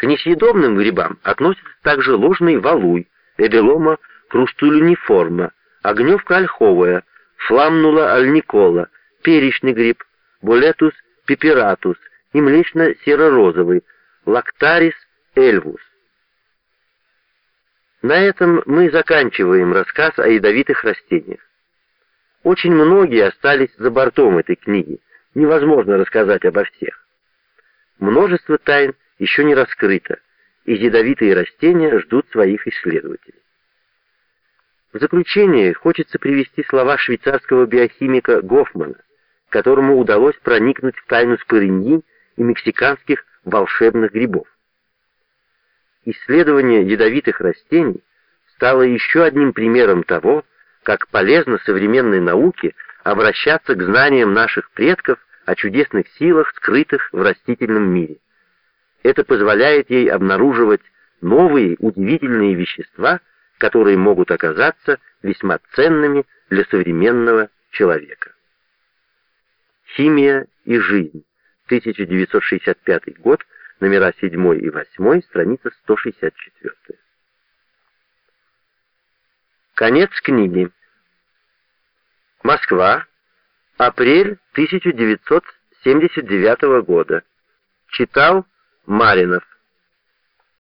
К несъедобным грибам относятся также ложный валуй, эделома крустулюниформа, огневка ольховая, фламнула альникола, перечный гриб, булетус пиператус и млечно-серо-розовый, лактарис эльвус. На этом мы заканчиваем рассказ о ядовитых растениях. Очень многие остались за бортом этой книги, невозможно рассказать обо всех. Множество тайн еще не раскрыто, и ядовитые растения ждут своих исследователей. В заключение хочется привести слова швейцарского биохимика Гофмана, которому удалось проникнуть в тайну спорыньи и мексиканских волшебных грибов. Исследование ядовитых растений стало еще одним примером того, как полезно современной науке обращаться к знаниям наших предков о чудесных силах, скрытых в растительном мире. Это позволяет ей обнаруживать новые удивительные вещества, которые могут оказаться весьма ценными для современного человека. Химия и жизнь. 1965 год, номера 7 и 8, страница 164. Конец книги. Москва. Апрель 1979 года. Читал Маринов.